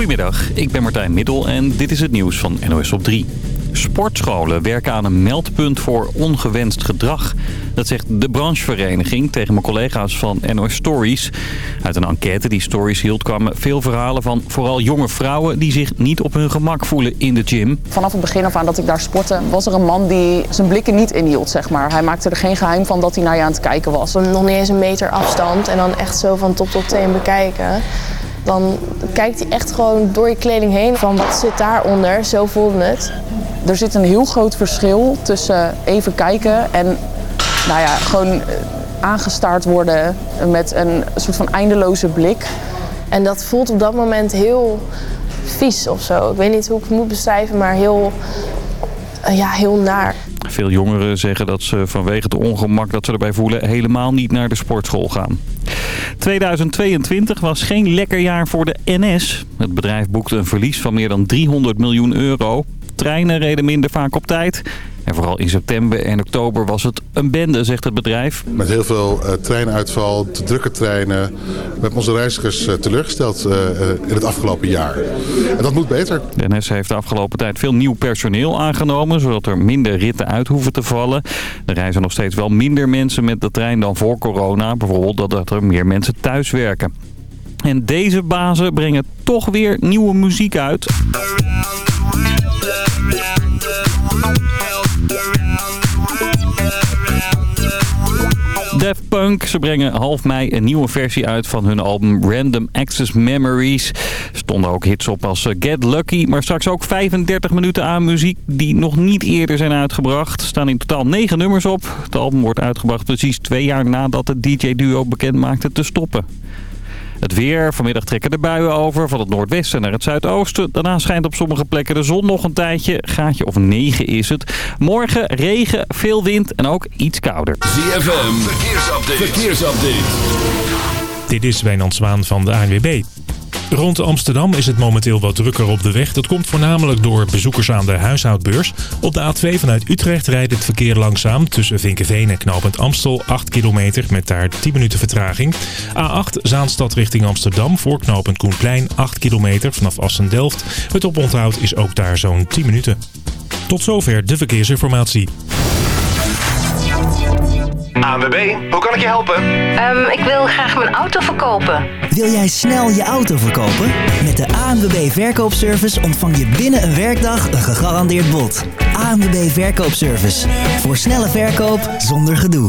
Goedemiddag, ik ben Martijn Middel en dit is het nieuws van NOS op 3. Sportscholen werken aan een meldpunt voor ongewenst gedrag. Dat zegt de branchevereniging tegen mijn collega's van NOS Stories. Uit een enquête die Stories hield kwamen veel verhalen van vooral jonge vrouwen... die zich niet op hun gemak voelen in de gym. Vanaf het begin af aan dat ik daar sportte, was er een man die zijn blikken niet inhield, zeg maar. Hij maakte er geen geheim van dat hij naar je aan het kijken was. Nog niet eens een meter afstand en dan echt zo van top tot teen bekijken dan kijkt hij echt gewoon door je kleding heen van wat zit daaronder. Zo voelde het. Er zit een heel groot verschil tussen even kijken en nou ja, gewoon aangestaard worden met een soort van eindeloze blik. En dat voelt op dat moment heel vies of zo. Ik weet niet hoe ik het moet beschrijven, maar heel, ja, heel naar. Veel jongeren zeggen dat ze vanwege het ongemak dat ze erbij voelen... helemaal niet naar de sportschool gaan. 2022 was geen lekker jaar voor de NS. Het bedrijf boekte een verlies van meer dan 300 miljoen euro. Treinen reden minder vaak op tijd. En vooral in september en oktober was het een bende, zegt het bedrijf. Met heel veel uh, treinuitval, te drukke treinen. We hebben onze reizigers uh, teleurgesteld uh, in het afgelopen jaar. En dat moet beter. De NS heeft de afgelopen tijd veel nieuw personeel aangenomen... zodat er minder ritten uit hoeven te vallen. Er reizen nog steeds wel minder mensen met de trein dan voor corona. Bijvoorbeeld dat er meer mensen thuis werken. En deze bazen brengen toch weer nieuwe muziek uit. Daft Punk. Ze brengen half mei een nieuwe versie uit van hun album Random Access Memories. Stonden ook hits op als Get Lucky, maar straks ook 35 minuten aan muziek die nog niet eerder zijn uitgebracht. Er staan in totaal 9 nummers op. Het album wordt uitgebracht precies twee jaar nadat het DJ-duo bekend maakte te stoppen. Het weer. Vanmiddag trekken de buien over van het noordwesten naar het zuidoosten. Daarna schijnt op sommige plekken de zon nog een tijdje. Gaatje of 9 is het. Morgen regen, veel wind en ook iets kouder. ZFM. Verkeersupdate. Verkeersupdate. Dit is Wijnand Zwaan van de ANWB. Rond Amsterdam is het momenteel wat drukker op de weg. Dat komt voornamelijk door bezoekers aan de huishoudbeurs. Op de A2 vanuit Utrecht rijdt het verkeer langzaam tussen Vinkenveen en Knopend Amstel 8 kilometer met daar 10 minuten vertraging. A8 Zaanstad richting Amsterdam voor Knopend Koenplein 8 kilometer vanaf Assen-Delft. Het oponthoud is ook daar zo'n 10 minuten. Tot zover de verkeersinformatie. ANWB, hoe kan ik je helpen? Um, ik wil graag mijn auto verkopen. Wil jij snel je auto verkopen? Met de ANWB Verkoopservice ontvang je binnen een werkdag een gegarandeerd bod. ANWB Verkoopservice. Voor snelle verkoop zonder gedoe.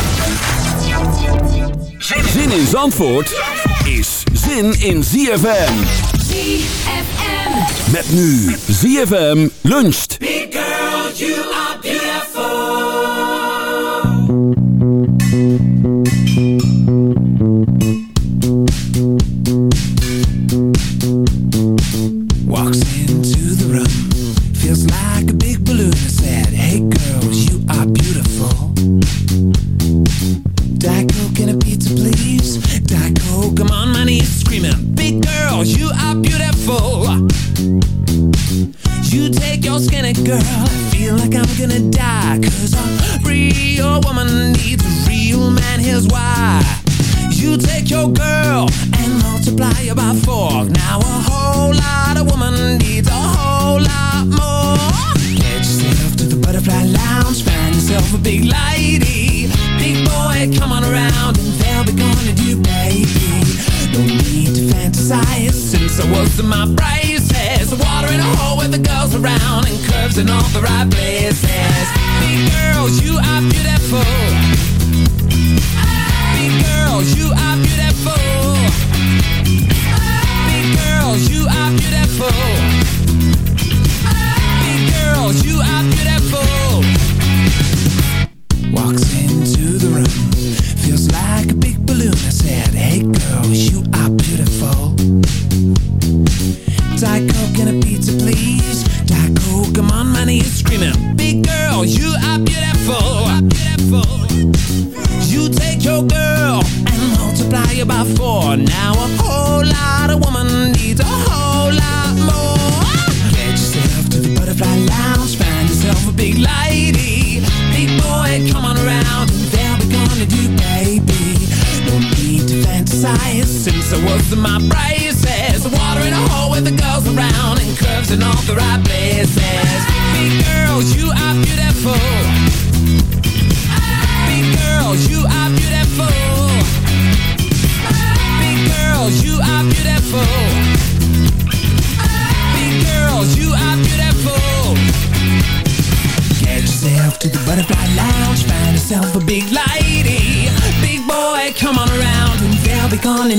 Zin in Zandvoort is zin in ZFM. ZFM. Met nu ZFM luncht. Big girl, you are beautiful.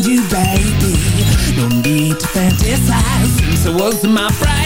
you, baby. No need to fantasize, since I was my friend.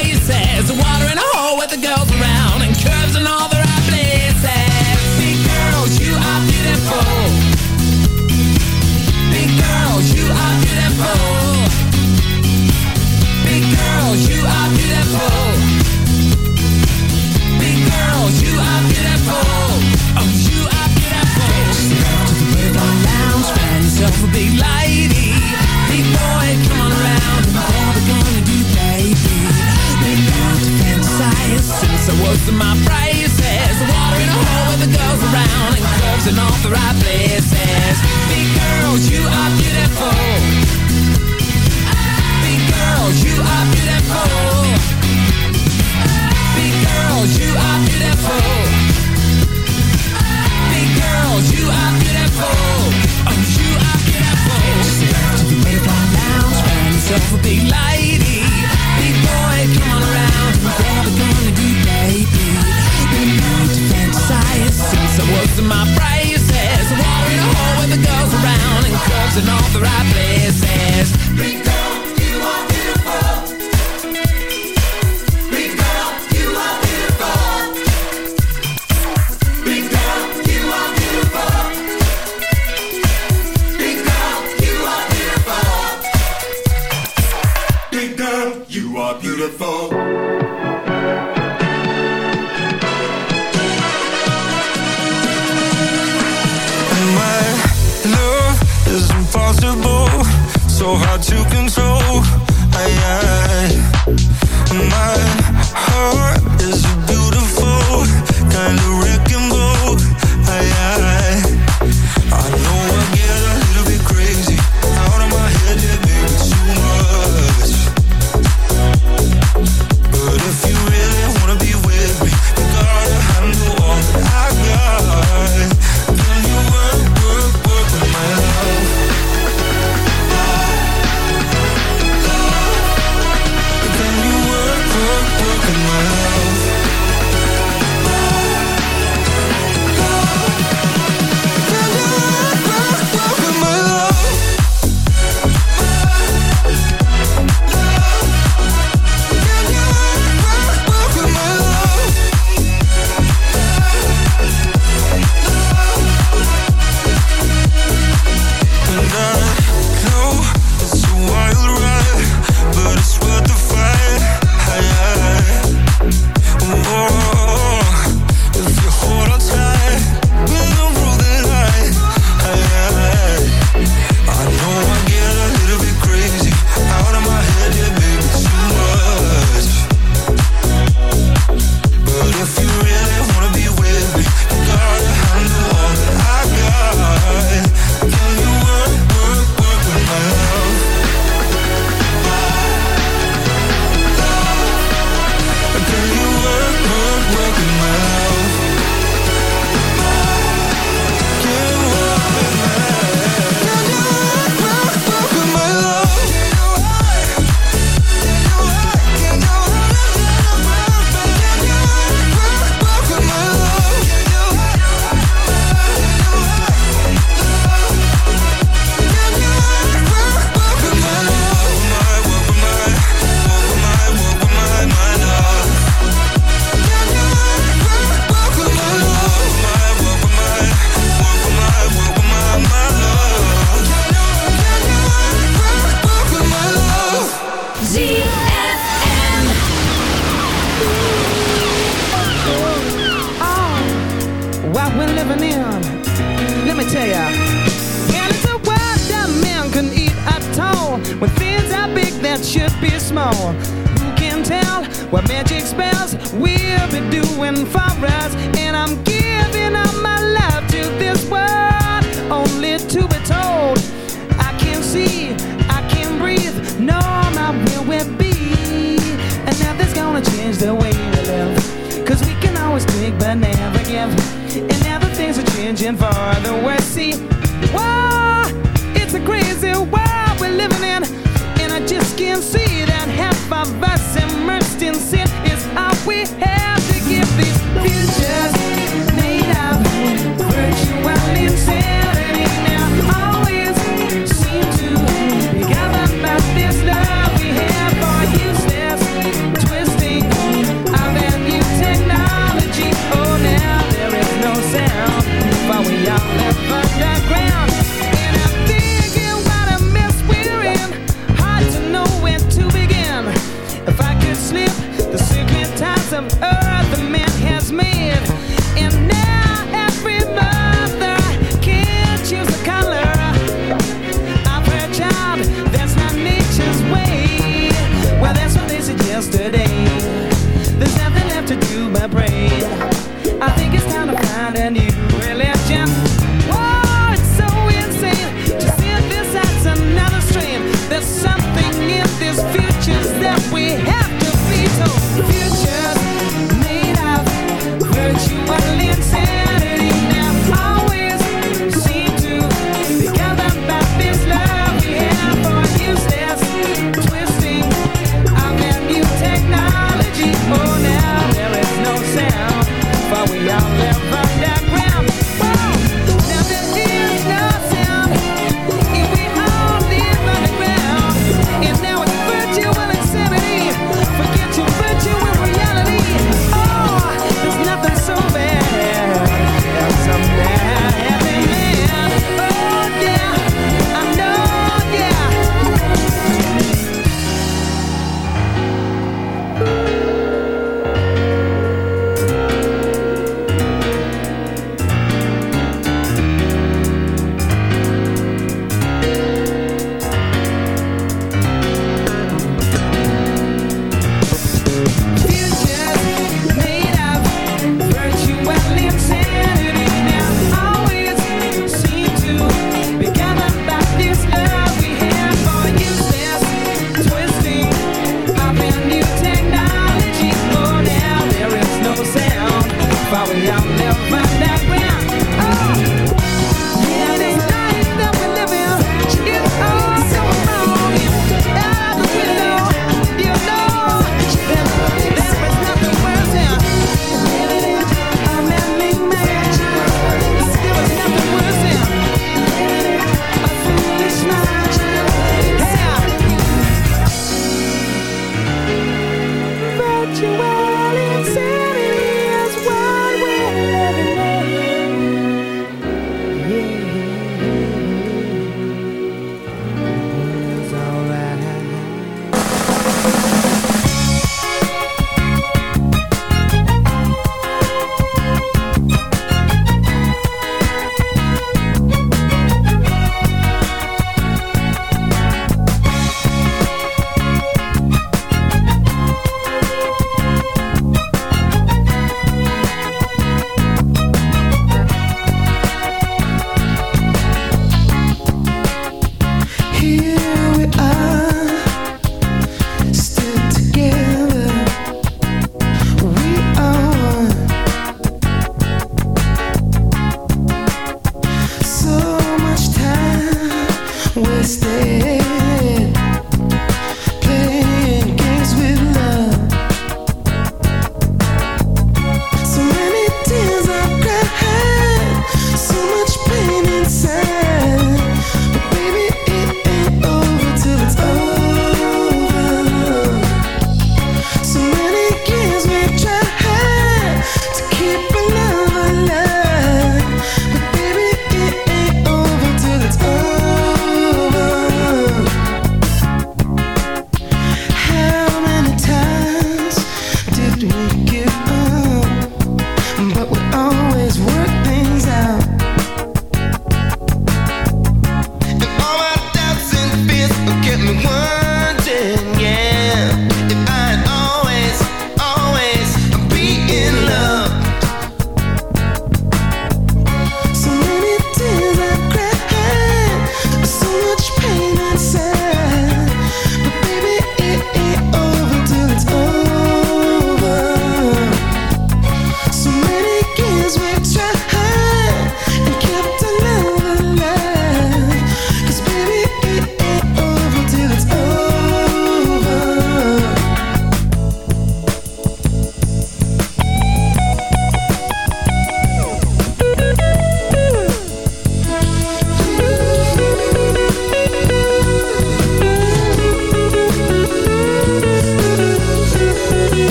You are beautiful. And my love is impossible, so hard to control. I, I, my heart some earth.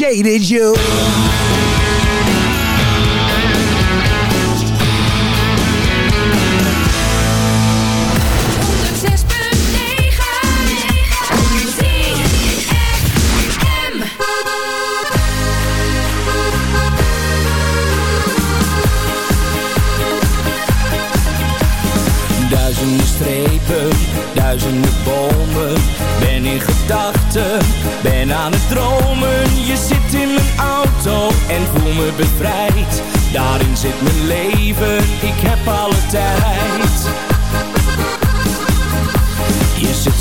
Jaded you.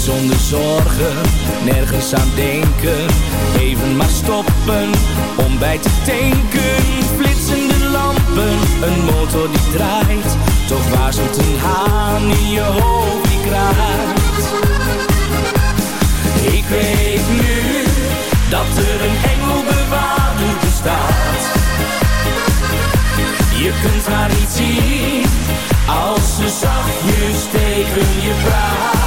Zonder zorgen, nergens aan denken Even maar stoppen, om bij te tanken Flitsende lampen, een motor die draait Toch waarschuwt een haan in je hoofd die ik weet nu dat er een engelbewaarder bestaat. Je kunt haar niet zien als ze zachtjes tegen je praat.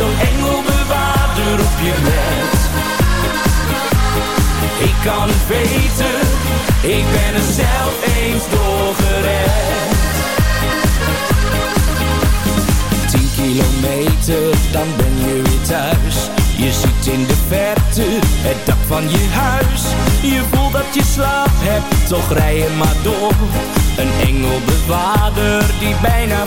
Zo'n engelbewaarder op je let. Ik kan het weten, ik ben er zelf eens doorgered. kilometer, dan ben je weer thuis. Je ziet in de verte het dak van je huis. Je voelt dat je slaap hebt, toch rij je maar door. Een engelbewaarder die bijna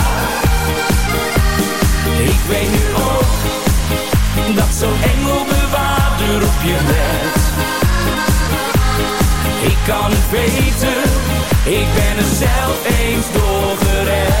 Ik kan het weten ik ben er zelf eens doorgered.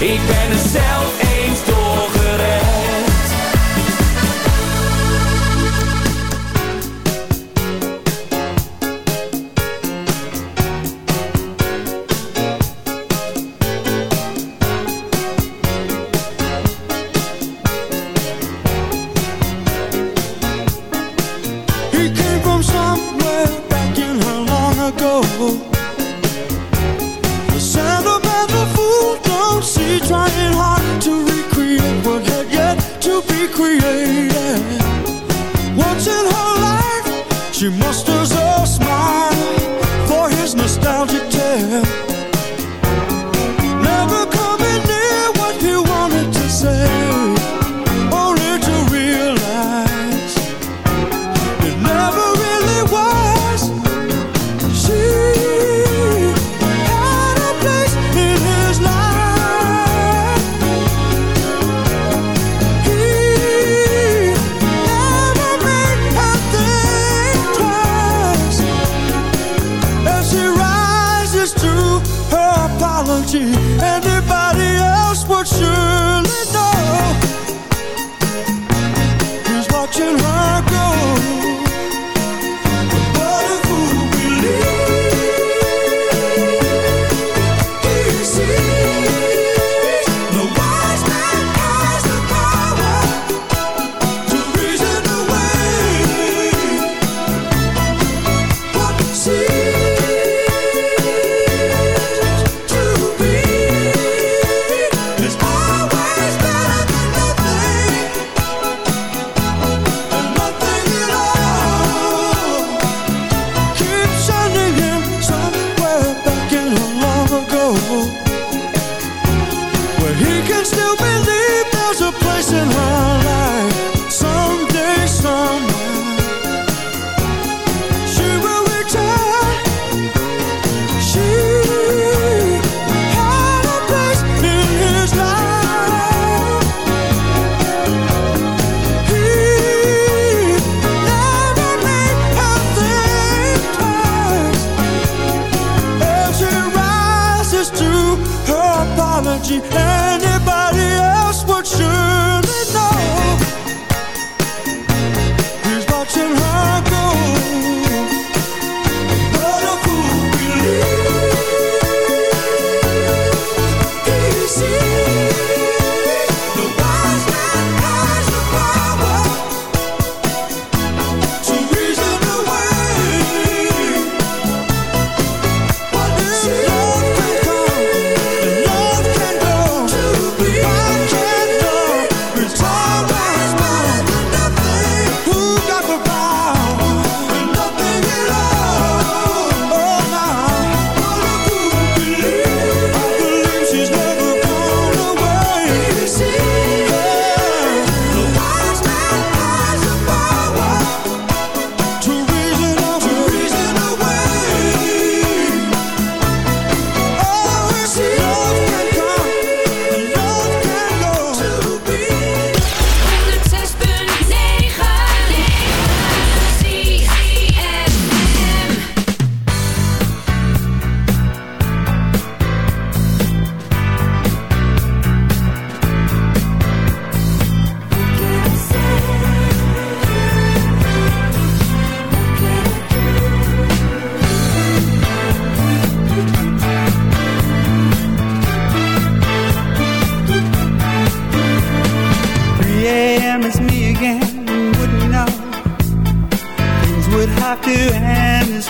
Ik ben er zelf eens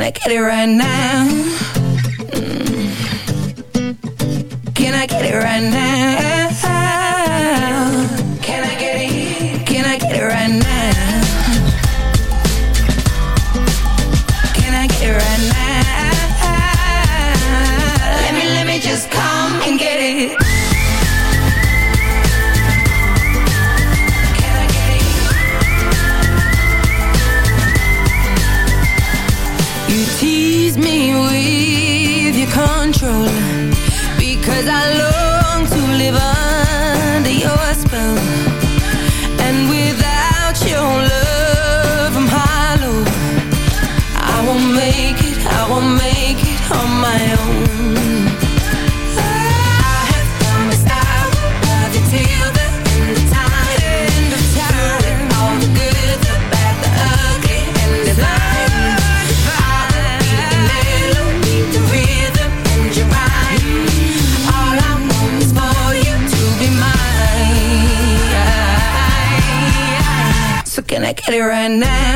Can I get it right now? Mm. Can I get it right now? it right now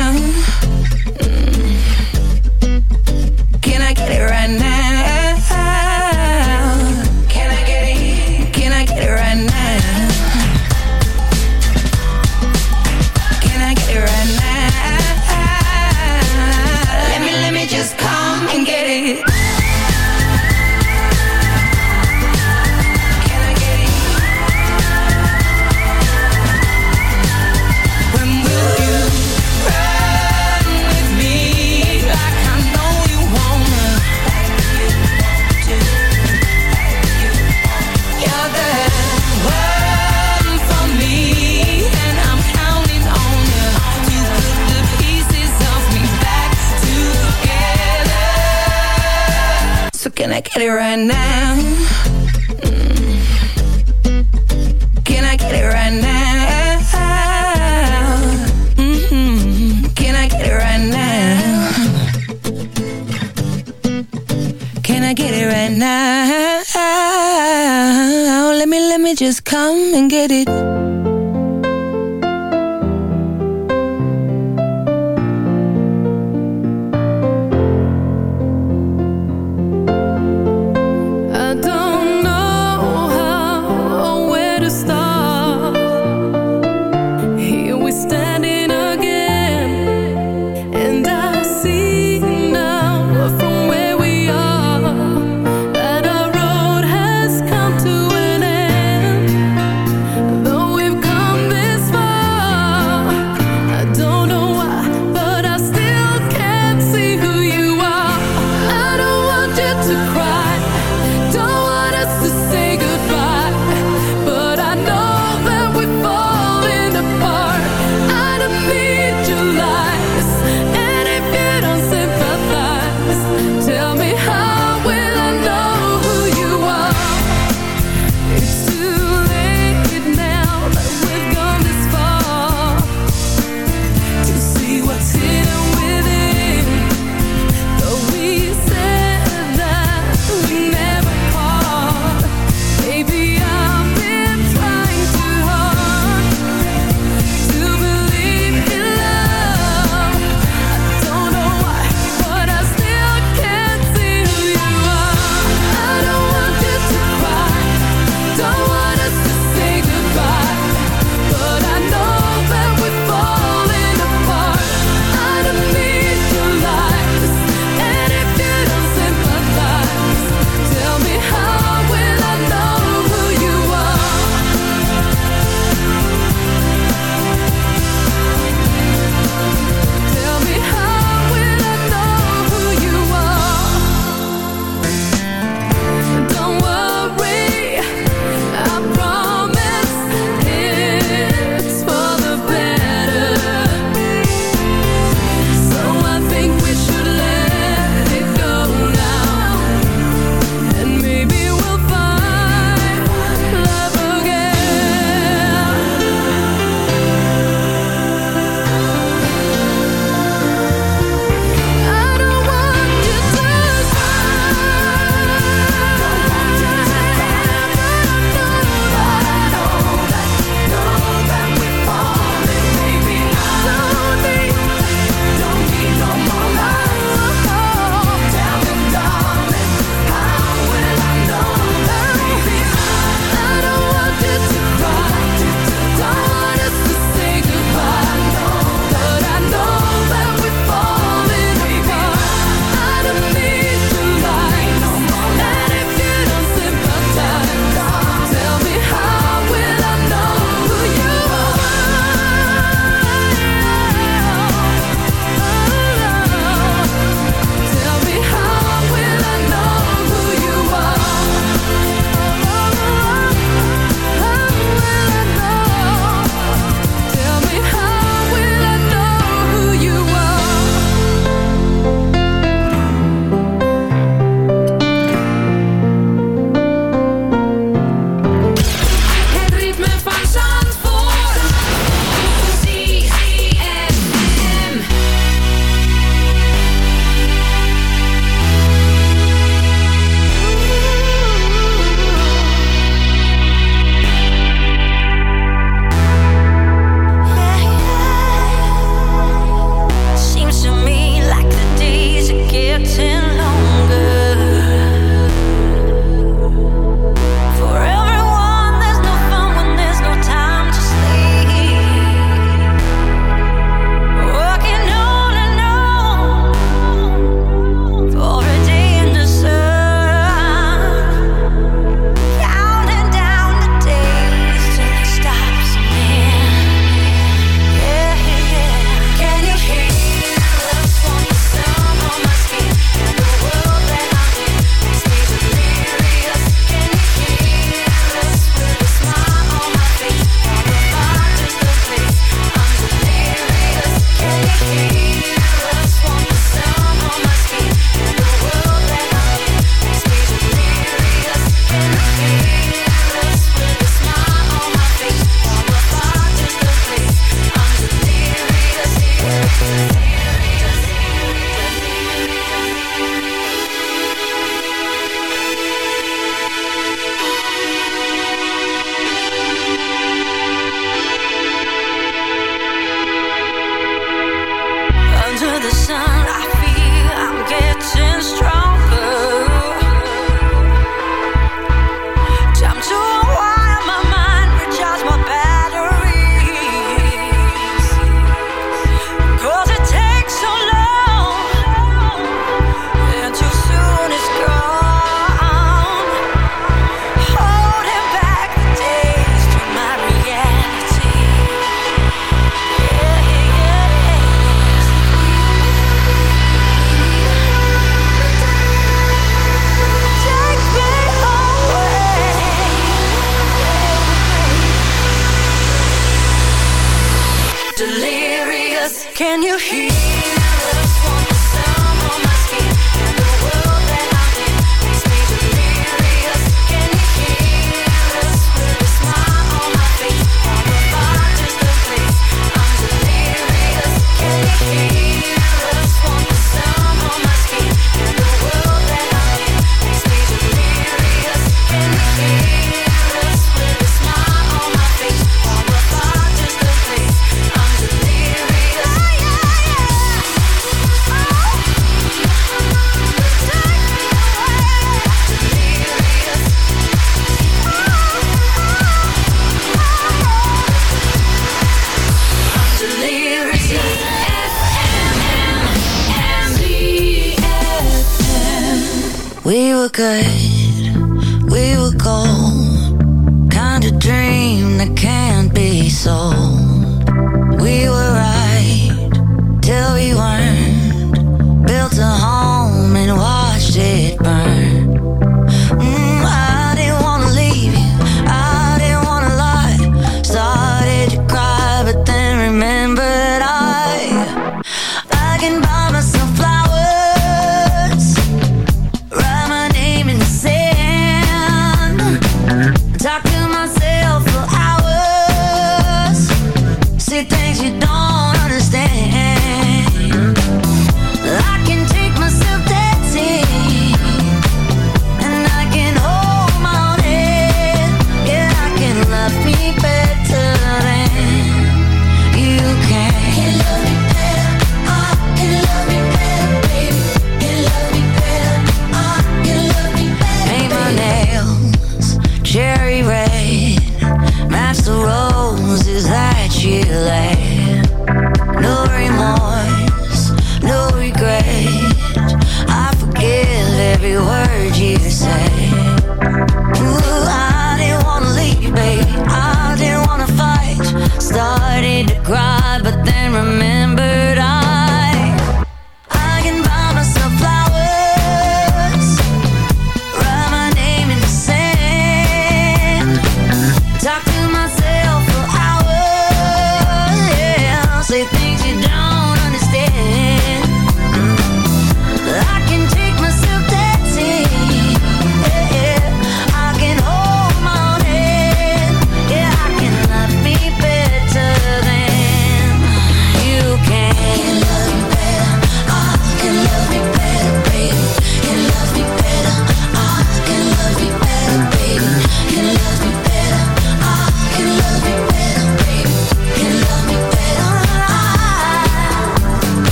get it right now? Mm. Can I get it right now? Mm-hmm. Can I get it right now? Can I get it right now? Let me, let me just come and get it.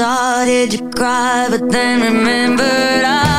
Started to cry, but then remembered I.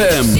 ZFM.